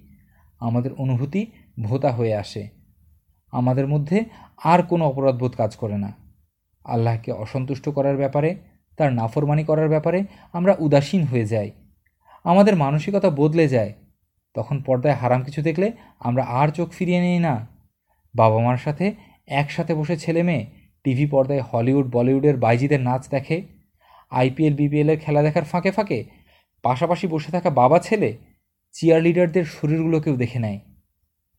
আমাদের অনুভূতি ভোতা হয়ে আসে। আমাদের মধ্যে আর কোনো অপরাধবোধ কাজ করে না। আল্লাহকে অসন্তুষ্ট করার ব্যাপারে, তার নাফরমানি করার ব্যাপারে আমরা উদাসীন হয়ে যাই। আমাদের মানসিকতা বদলে যায়। তখন পর্দায় হারাম কিছু দেখলে আমরা আর চোখ ফিরিয়ে নিই না। বাবা মার সাথে একসাথে বসে ছেলে মেয়ে টিভি পর্দায় হলিউড, বলিউডের বাইজিদের নাচ দেখে আইপিএল, বিপিএলের খেলা দেখার ফাঁকে ফাঁকে, পাশাপাশি বসে থাকা বাবা ছেলে চিয়ার লিডারদের শরীরগুলোকেও দেখে নেয়।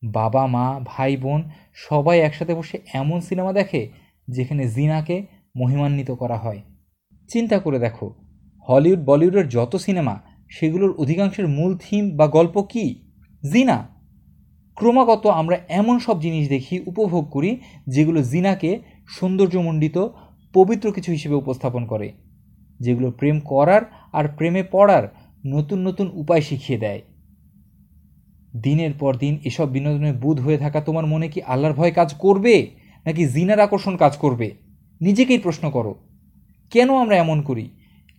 বাবা, মা, ভাই, বোন সবাই একসাথে বসে এমন সিনেমা দেখে যেখানে জিনাকে মহিমান্বিত করা হয়। চিন্তা করে দেখো, হলিউড, বলিউডের যত সিনেমা, সেগুলোর অধিকাংশের মূল থিম বা গল্প কি? জিনা। ক্রমাগত আমরা এমন সব জিনিস দেখি, উপভোগ করি, যেগুলো জিনাকে সৌন্দর্যমণ্ডিত, পবিত্র কিছু হিসেবে উপস্থাপন করে। যেগুলো প্রেম করার আর প্রেমে পড়ার নতুন নতুন উপায় শিখিয়ে দেয়। দিনের পর দিন এসব বিনোদনে বুধ হয়ে থাকা তোমার মনে কি আল্লাহর ভয় কাজ করবে? নাকি জিনার আকর্ষণ কাজ করবে? নিজেকেই প্রশ্ন করো। কেন আমরা এমন করি?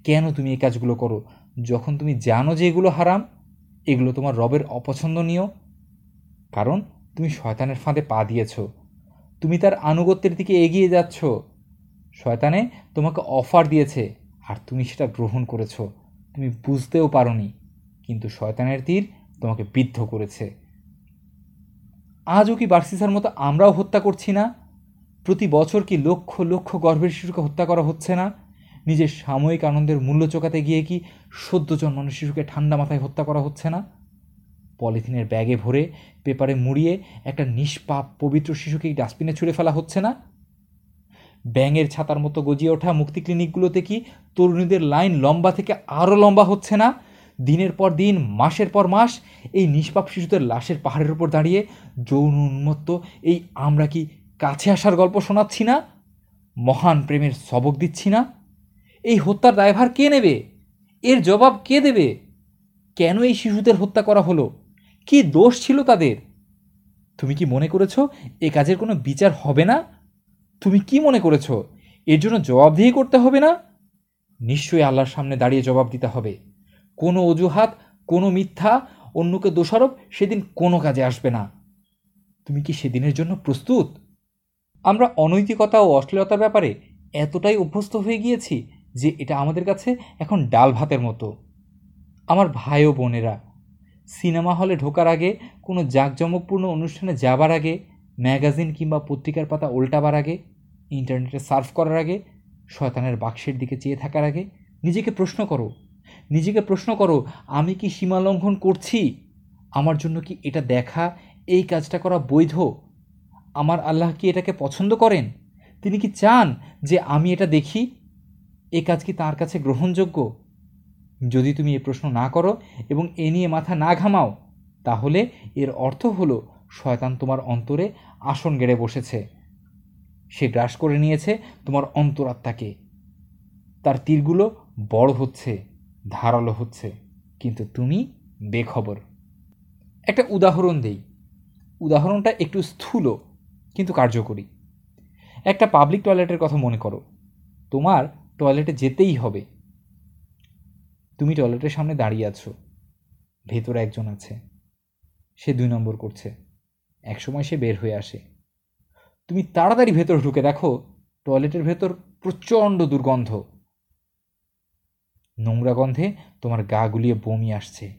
কেন তুমি এই কাজগুলো করো? যখন তুমি জানো যে এগুলো হারাম, এগুলো তোমার রবের অপছন্দনীয়। কারণ তুমি শয়তানের ফাঁদে পা দিয়েছ। তুমি তার আনুগত্যের দিকে এগিয়ে যাচ্ছ। শয়তানে তোমাকে অফার দিয়েছে। আর তুমি সেটা গ্রহণ করেছ। তুমি বুঝতেও পারোনি, কিন্তু শয়তানের তীর তোমাকে বিদ্ধ করেছে। আজও কি বার্সিসার মতো আমরাও হত্যা করছি না? প্রতি বছর কি লক্ষ লক্ষ গর্ভের শিশুকে হত্যা করা হচ্ছে না? নিজের সাময়িক আনন্দের মূল্য চোকাতে গিয়ে কি সদ্য জন্মানো শিশুকে ঠান্ডা মাথায় হত্যা করা হচ্ছে না? পলিথিনের ব্যাগে ভরে পেপারে মুড়িয়ে একটা নিষ্পাপ, পবিত্র শিশুকে ডাস্টবিনে ছুঁড়ে ফেলা হচ্ছে না? ব্যাঙের ছাতার মতো গজিয়ে ওঠা মুক্তি ক্লিনিকগুলোতে কি তরুণীদের লাইন লম্বা থেকে আরও লম্বা হচ্ছে না? দিনের পর দিন, মাসের পর মাস, এই নিষ্পাপ শিশুদের লাশের পাহাড়ের উপর দাঁড়িয়ে যৌন উন্মত্ত এই আমরা কি কাছে আসার গল্প শোনাচ্ছি না? মহান প্রেমের সবক দিচ্ছি না? এই হত্যার দায়ভার কে নেবে? এর জবাব কে দেবে? কেন এই শিশুদের হত্যা করা হলো? কি দোষ ছিল তাদের? তুমি কি মনে করেছ এ কাজের কোনো বিচার হবে না? তুমি কি মনে করেছ? এর জন্য জবাব জবাবদিহি করতে হবে না? নিশ্চয়ই আল্লাহর সামনে দাঁড়িয়ে জবাব দিতে হবে। কোনো অজুহাত, কোনো মিথ্যা, অন্যকে দোষারোপ সেদিন কোনো কাজে আসবে না। তুমি কি সেদিনের জন্য প্রস্তুত? আমরা অনৈতিকতা ও অশ্লীলতার ব্যাপারে এতটাই অভ্যস্ত হয়ে গিয়েছি যে এটা আমাদের কাছে এখন ডাল ভাতের মতো। আমার ভাই ও বোনেরা, সিনেমা হলে ঢোকার আগে, কোনো জাঁকজমকপূর্ণ অনুষ্ঠানে যাবার আগে ম্যাগাজিন কিংবা পত্রিকার পাতা উল্টাবার আগে, ইন্টারনেটে সার্ফ করার আগে, শয়তানের বাক্সের দিকে চেয়ে থাকার আগে নিজেকে প্রশ্ন করো। নিজেকে প্রশ্ন করো, আমি কি সীমা লঙ্ঘন করছি? আমার জন্য কি এটা দেখা, এই কাজটা করা বৈধ? আমার আল্লাহ কি এটাকে পছন্দ করেন? তিনি কি চান যে আমি এটা দেখি? এ কাজ কি তার কাছে গ্রহণযোগ্য? যদি তুমি এ প্রশ্ন না করো এবং এ নিয়ে মাথা না ঘামাও, তাহলে এর অর্থ হলো, শয়তান তোমার অন্তরে আসন গেড়ে বসেছে। সে গ্রাস করে নিয়েছে, তোমার অন্তরাত্মাকে। তার তীরগুলো বড় হচ্ছে, ধারালো হচ্ছে, কিন্তু তুমি বেখবর। একটা উদাহরণ দেই। উদাহরণটা একটু স্থূল, কিন্তু কার্যকরী। একটা পাবলিক টয়লেটের কথা মনে করো। তোমার টয়লেটে যেতেই হবে। তুমি টয়লেটের সামনে দাঁড়িয়ে আছো। ভেতরে একজন আছে। সে দুই নম্বর করছে। একসময় সে বের হয়ে আসে। তুমি তাড়াতাড়ি ভেতর ঢুকে দেখো, টয়লেটের ভেতর প্রচণ্ড দুর্গন্ধ। নোংরা গন্ধে তোমার গা গুলিয়ে বমি আসছে।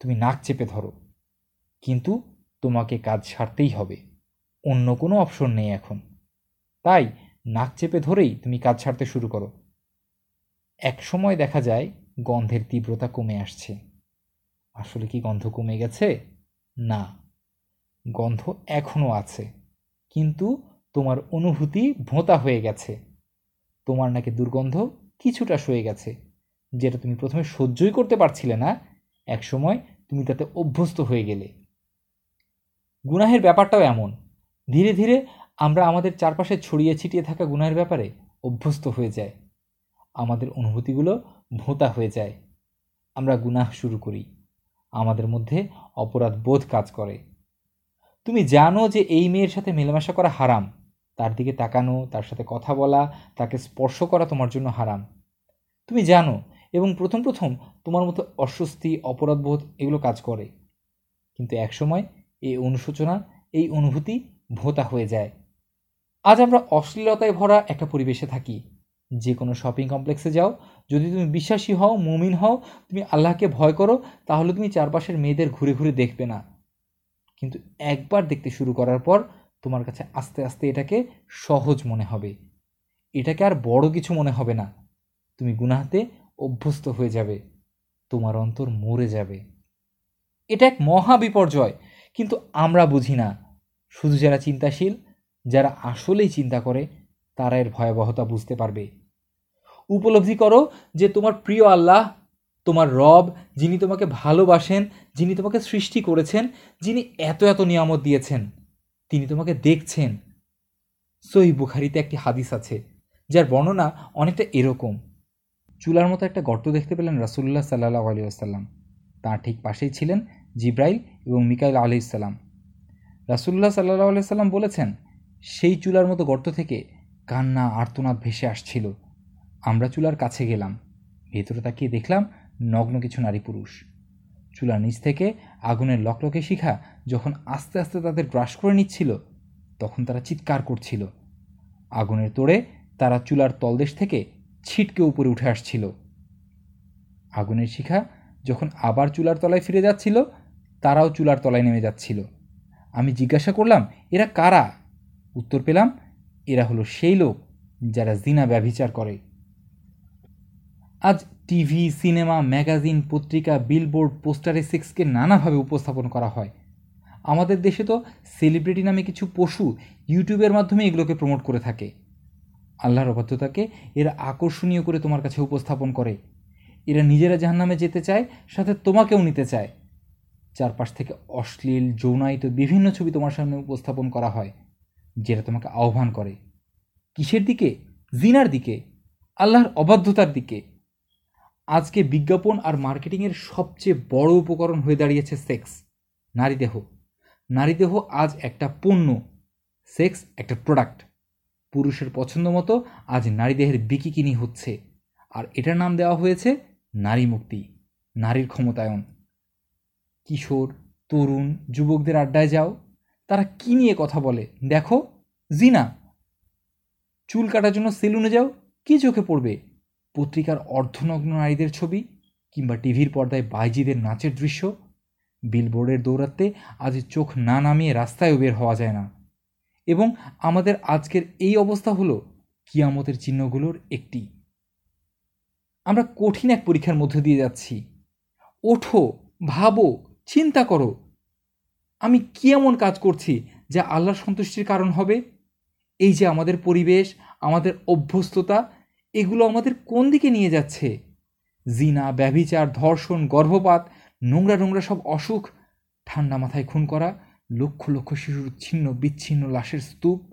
তুমি নাক চেপে ধরো, কিন্তু তোমাকে কাজ সারতেই হবে। অন্য কোনো অপশন নেই এখন। তাই নাক চেপে ধরেই তুমি কাজ ছাড়তে শুরু করো। এক সময় দেখা যায় গন্ধের তীব্রতা কমে আসছে। আসলে কি গন্ধ কমে গেছে? না। গন্ধ এখনও আছে, কিন্তু তোমার অনুভূতি ভোঁতা হয়ে গেছে। তোমার নাকি দুর্গন্ধ কিছুটা সয়ে গেছে, যেটা তুমি প্রথমে সহ্যই করতে পারছিলে না এক সময় তুমি তাতে অভ্যস্ত হয়ে গেলে। গুনাহের ব্যাপারটাও এমন, ধীরে ধীরে আমরা আমাদের চারপাশে ছড়িয়ে ছিটিয়ে থাকা গুনাহের ব্যাপারে অভ্যস্ত হয়ে যায় আমাদের অনুভূতিগুলো ভোঁতা হয়ে যায়। আমরা গুনাহ শুরু করি। আমাদের মধ্যে অপরাধ বোধ কাজ করে। তুমি জানো যে এই মেয়ের সাথে মেলামেশা করা হারাম। তার দিকে তাকানো, তার সাথে কথা বলা, তাকে স্পর্শ করা তোমার জন্য হারাম। তুমি জানো এবং প্রথম প্রথম তোমার মতো অস্বস্তি, অপরাধবোধ এগুলো কাজ করে। কিন্তু একসময় এই অনুশোচনা, এই অনুভূতি ভোতা হয়ে যায়। আজ আমরা অশ্লীলতায় ভরা একটা পরিবেশে থাকি। যে কোনো শপিং কমপ্লেক্সে যাও, যদি তুমি বিশ্বাসী হও, মুমিন হও, তুমি আল্লাহকে ভয় করো, তাহলে তুমি চারপাশের মেয়েদের ঘুরে ঘুরে দেখবে না। কিন্তু একবার দেখতে শুরু করার পর তোমার কাছে আস্তে আস্তে এটাকে সহজ মনে হবে। এটাকে আর বড় কিছু মনে হবে না। তুমি গুনাহাতে অভ্যস্ত হয়ে যাবে। তোমার অন্তর মরে যাবে। এটা এক মহা বিপর্যয়, কিন্তু আমরা বুঝি না। শুধু যারা চিন্তাশীল, যারা আসলেই চিন্তা করে, তারা এর ভয়াবহতা বুঝতে পারবে। উপলব্ধি করো যে তোমার প্রিয় আল্লাহ তোমার রব, যিনি তোমাকে ভালোবাসেন, যিনি তোমাকে সৃষ্টি করেছেন, যিনি এত এত নিয়ামত দিয়েছেন, তিনি তোমাকে দেখছেন। সহি বুখারিতে একটি হাদিস আছে, যার বর্ণনা অনেকটা এরকম। চুলার মতো একটা গর্ত দেখতে পেলেন রাসুল্লাহ সাল্লাহ আলী আসাল্লাম তাঁর ঠিক পাশেই ছিলেন জিব্রাইল এবং মিকাইল আলি ইসাল্লাম রাসুল্লাহ সাল্লাহ আলি সাল্লাম বলেছেন, সেই চুলার মতো গর্ত থেকে কান্না, আর্তনাদ ভেসে আসছিল। আমরা চুলার কাছে গেলাম। ভেতরে তাকিয়ে দেখলাম নগ্ন কিছু নারী পুরুষ। চুলার নিচ থেকে আগুনের লকলকে শিখা যখন আস্তে আস্তে তাদের গ্রাস করে নিচ্ছিল, তখন তারা চিৎকার করছিল। আগুনের তোড়ে তারা চুলার তলদেশ থেকে ছিটকে উপরে উঠে আসছিল। আগুনের শিখা যখন আবার চুলার তলায় ফিরে যাচ্ছিল, তারাও চুলার তলায় নেমে যাচ্ছিল। আমি জিজ্ঞাসা করলাম, এরা কারা? উত্তর পেলাম, এরা হলো সেই লোক যারা জিনা ব্যভিচার করে। আজ টিভি, সিনেমা, ম্যাগাজিন, পত্রিকা, বিলবোর্ড, পোস্টারে সেক্সকে নানাভাবে উপস্থাপন করা হয়। আমাদের দেশে তো সেলিব্রিটি নামে কিছু পশু ইউটিউবের মাধ্যমে এগুলোকে প্রমোট করে থাকে। আল্লাহর অবাধ্যতাকে এরা আকর্ষণীয় করে তোমার কাছে উপস্থাপন করে। এরা নিজেরা জাহান্নামে যেতে চায়, সাথে তোমাকেও নিতে চায়। চারপাশ থেকে অশ্লীল, যৌনায়িত বিভিন্ন ছবি তোমার সামনে উপস্থাপন করা হয়, যেটা তোমাকে আহ্বান করে। কিসের দিকে? জিনার দিকে? আল্লাহর অবাধ্যতার দিকে? আজকে বিজ্ঞাপন আর মার্কেটিংয়ের সবচেয়ে বড় উপকরণ হয়ে দাঁড়িয়েছে সেক্স। নারী দেহ নারী দেহ আজ একটা পণ্য। সেক্স একটা প্রোডাক্ট। পুরুষের পছন্দ মতো আজ নারী দেহের বিকিকিনি হচ্ছে। আর এটার নাম দেওয়া হয়েছে নারী মুক্তি, নারীর ক্ষমতায়ন। কিশোর, তরুণ, যুবকদের আড্ডায় যাও। তারা কি নিয়ে কথা বলে? দেখো, জিনা। চুল কাটার জন্য সেলুনে যাও, কি চোখে পড়বে? পত্রিকার অর্ধনগ্ন নারীদের ছবি কিংবা টিভির পর্দায় বাইজিদের নাচের দৃশ্য, বিলবোর্ডের দৌরাত্মে আজ চোখ না নামিয়ে রাস্তায়ও বের হওয়া যায় না। এবং আমাদের আজকের এই অবস্থা হলো কিয়ামতের চিহ্নগুলোর একটি। আমরা কঠিন এক পরীক্ষার মধ্য দিয়ে যাচ্ছি। ওঠো, ভাবো, চিন্তা করো। আমি কি এমন কাজ করছি যা আল্লাহর সন্তুষ্টির কারণ হবে? এই যে আমাদের পরিবেশ, আমাদের অভ্যস্ততা এগুলো আমাদের কোন দিকে নিয়ে যাচ্ছে? জিনা, ব্যভিচার, ধর্ষণ, গর্ভপাত, নোংরা নোংরা সব অসুখ, ঠান্ডা মাথায় খুন করা, লক্ষ লক্ষ শিশুর ছিন্ন, বিচ্ছিন্ন লাশের স্তূপ।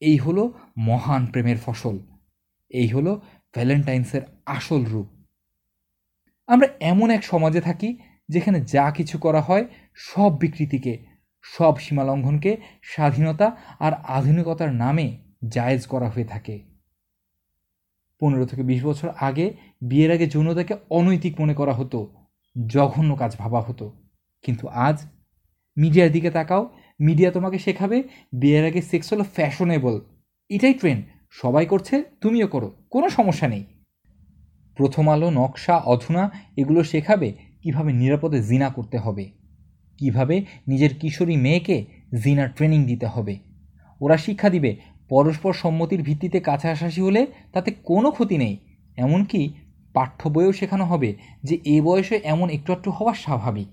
এই হলো মহান প্রেমের ফসল। এই হলো ভ্যালেন্টাইন্সের আসল রূপ। আমরা এমন এক সমাজে থাকি যেখানে যা কিছু করা হয় সব বিকৃতিকে, সব সীমালঙ্ঘনকে স্বাধীনতা আর আধুনিকতার নামে জায়েজ করা হয়ে থাকে। পনেরো থেকে বিশ বছর আগে বিয়ের আগে যৌনতাকে অনৈতিক মনে করা হতো, জঘন্য কাজ ভাবা হতো। কিন্তু আজ মিডিয়ার দিকে তাকাও, মিডিয়া তোমাকে শেখাবে বিয়ের আগে সেক্স হলো ফ্যাশনেবল এটাই ট্রেন্ড সবাই করছে, তুমিও করো, কোনো সমস্যা নেই। প্রথম আলো, নকশা, অধুনা, এগুলো শেখাবে কীভাবে নিরাপদে জিনা করতে হবে, কীভাবে নিজের কিশোরী মেয়েকে জিনার ট্রেনিং দিতে হবে। ওরা শিক্ষা দিবে পরস্পর সম্মতির ভিত্তিতে কাছাকাছি হলে তাতে কোনো ক্ষতি নেই। এমনকি পাঠ্য বইয়েও শেখানো হবে যে এ বয়সে এমন একটু একটু হওয়া স্বাভাবিক।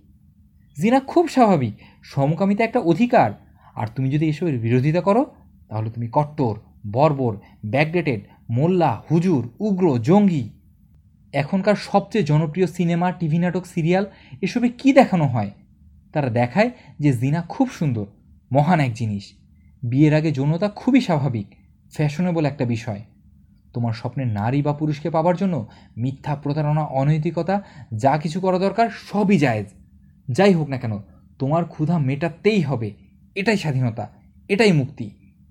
জিনা খুব স্বাভাবিক, সমকামিতা একটা অধিকার। আর তুমি যদি এসবের বিরোধিতা করো, তাহলে তুমি কট্টর, বর্বর, ব্যাকডেটেড, মোল্লা, হুজুর, উগ্র, জঙ্গি। এখনকার সবচেয়ে জনপ্রিয় সিনেমা, টিভি নাটক, সিরিয়াল, এসবে কি দেখানো হয়? তারা দেখায় যে জিনা খুব সুন্দর, মহান এক জিনিস। বিয়ের আগে যৌনতা খুবই স্বাভাবিক, ফ্যাশনেবল একটা বিষয়। তোমার স্বপ্নের নারী বা পুরুষকে পাবার জন্য মিথ্যা, প্রতারণা, অনৈতিকতা, যা কিছু করা দরকার, সবই জায়েজ। যাই হোক না কেন, তোমার ক্ষুধা মেটাতেই হবে। এটাই স্বাধীনতা, এটাই মুক্তি,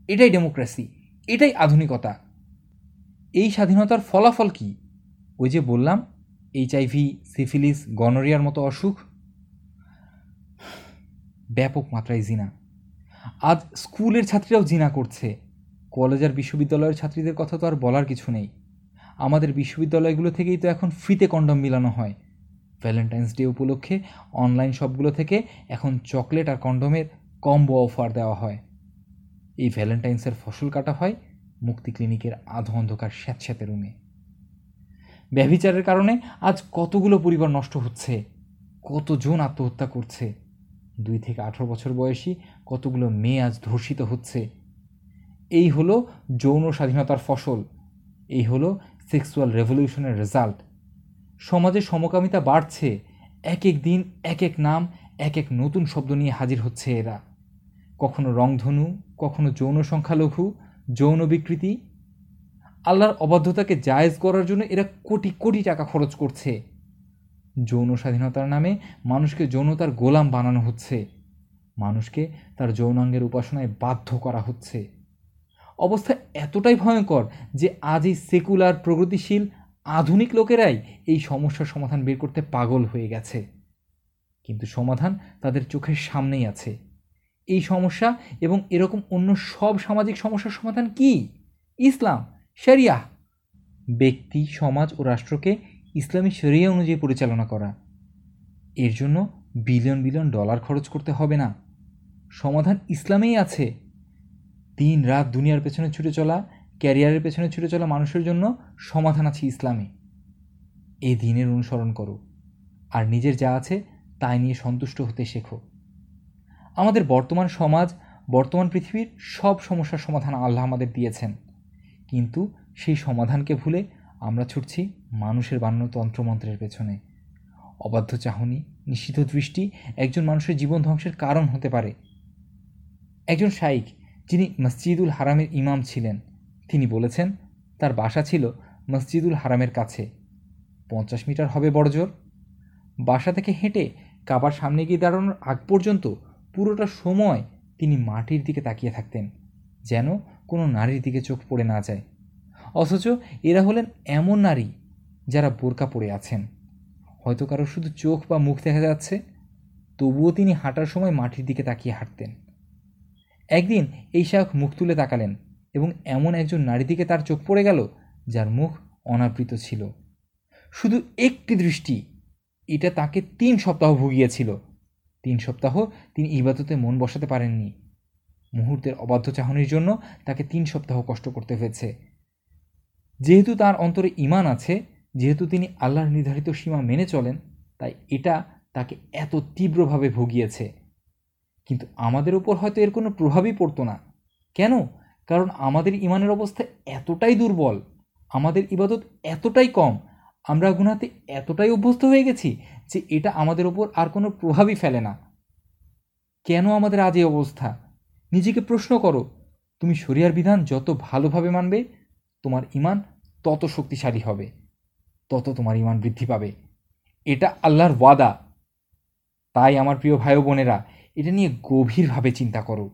এটাই ডেমোক্রেসি, এটাই আধুনিকতা। এই স্বাধীনতার ফলাফল কি? ওই যে বললাম, এইচআইভি, সিফিলিস, গনোরিয়ার মতো অসুখ। ব্যাপক মাত্রায় জিনা। আজ স্কুলের ছাত্রীরাও জিনা করছে। কলেজ আর বিশ্ববিদ্যালয়ের ছাত্রীদের কথা তো আর বলার কিছু নেই। আমাদের বিশ্ববিদ্যালয়গুলো থেকেই তো এখন ফ্রিতে কন্ডম মিলানো হয়। ভ্যালেন্টাইন্স ডে উপলক্ষে অনলাইন শপগুলো থেকে এখন চকলেট আর কন্ডমের কম্বো অফার দেওয়া হয়। এই ভ্যালেন্টাইন্সের ফসল কাটা হয় মুক্তি ক্লিনিকের আধো অন্ধকার স্যাঁতস্যাঁতে রুমে। ব্যভিচারের কারণে আজ কতগুলো পরিবার নষ্ট হচ্ছে, কতজন আত্মহত্যা করছে। দুই থেকে আঠারো বছর বয়সী কতগুলো মেয়ে আজ ধর্ষিত হচ্ছে। এই হলো যৌন স্বাধীনতার ফসল। এই হলো সেক্সুয়াল রেভলিউশনের রেজাল্ট সমাজে সমকামিতা বাড়ছে। এক এক দিন এক এক নাম এক এক নতুন শব্দ নিয়ে হাজির হচ্ছে এরা। কখনো রংধনু, কখনো যৌন সংখ্যালঘু, যৌন বিকৃতি। আল্লাহর অবাধ্যতাকে জায়েজ করার জন্য এরা কোটি কোটি টাকা খরচ করছে। যৌন স্বাধীনতার নামে মানুষকে যৌনতার গোলাম বানানো হচ্ছে। মানুষকে তার যৌনাঙ্গের উপাসনায় বাধ্য করা হচ্ছে। অবস্থা এতটাই ভয়ঙ্কর যে আজ এই সেকুলার, প্রগতিশীল, আধুনিক লোকেরাই এই সমস্যার সমাধান বের করতে পাগল হয়ে গেছে। কিন্তু সমাধান তাদের চোখের সামনেই আছে। এই সমস্যা এবং এরকম অন্য সব সামাজিক সমস্যার সমাধান কি? ইসলাম, শরিয়া। ব্যক্তি, সমাজ ও রাষ্ট্রকে ইসলামী শরিয়া অনুযায়ী পরিচালনা করা। এর জন্য বিলিয়ন বিলিয়ন ডলার খরচ করতে হবে না। সমাধান ইসলামেই আছে। দিন রাত দুনিয়ার পেছনে ছুটে চলা, ক্যারিয়ারের পেছনে ছুটে চলা মানুষের জন্য সমাধান আছে ইসলামে। এই দিনের অনুসরণ করো, আর নিজের যা আছে তাই নিয়ে সন্তুষ্ট হতে শেখো। আমাদের বর্তমান সমাজ, বর্তমান পৃথিবীর সব সমস্যার সমাধান আল্লাহ আমাদের দিয়েছেন। কিন্তু সেই সমাধানকে ভুলে আমরা ছুটছি মানুষের বানানো তন্ত্রমন্ত্রের পেছনে। অবাধ্য চাহনি, নিষিদ্ধ দৃষ্টি একজন মানুষের জীবন ধ্বংসের কারণ হতে পারে। একজন শাইক যিনি মসজিদুল হারামের ইমাম ছিলেন, তিনি বলেছেন, তার বাসা ছিল মসজিদুল হারামের কাছে। পঞ্চাশ মিটার হবে বড়জোর। বাসা থেকে হেঁটে কাবার সামনে গিয়ে দাঁড়ানোর আগ পর্যন্ত পুরোটা সময় তিনি মাটির দিকে তাকিয়ে থাকতেন, যেন কোনো নারীর দিকে চোখ পড়ে না যায়। অথচ এরা হলেন এমন নারী যারা বোরকা পরে আছেন। হয়তো কারও শুধু চোখ বা মুখ দেখা যাচ্ছে, তবুও তিনি হাঁটার সময় মাটির দিকে তাকিয়ে হাঁটতেন। একদিন এই শায়ক মুখ তুলে তাকালেন এবং এমন একজন নারী দিকে তার চোখ পড়ে গেল, যার মুখ অনাবৃত ছিল। শুধু একটি দৃষ্টি, এটা তাকে তিন সপ্তাহ ভুগিয়েছিল। তিন সপ্তাহ তিনি ইবাদতে মন বসাতে পারেননি। মুহূর্তের অবাধ্য চাহনির জন্য তাকে তিন সপ্তাহ কষ্ট করতে হয়েছে। যেহেতু তার অন্তরে ইমান আছে যেহেতু তিনি আল্লাহর নির্ধারিত সীমা মেনে চলেন, তাই এটা তাকে এত তীব্রভাবে ভুগিয়েছে। কিন্তু আমাদের উপর হয়তো এর কোনো প্রভাবই পড়তো না। কেন? কারণ আমাদের ইমানের অবস্থা এতটাই দুর্বল, আমাদের ইবাদত এতটাই কম, আমরা গুনাতে এতটাই অভ্যস্ত হয়ে গেছি যে এটা আমাদের ওপর আর কোনো প্রভাবই ফেলে না। কেন আমাদের আজ এই অবস্থা? নিজেকে প্রশ্ন করো, তুমি শরিয়ার বিধান যত ভালোভাবে মানবে, তোমার ইমান তত শক্তিশালী হবে। তত তোমার ইমান বৃদ্ধি পাবে। এটা আল্লাহর ওয়াদা। তাই, আমার প্রিয় ভাই বোনেরা, এটা নিয়ে গভীরভাবে চিন্তা করো।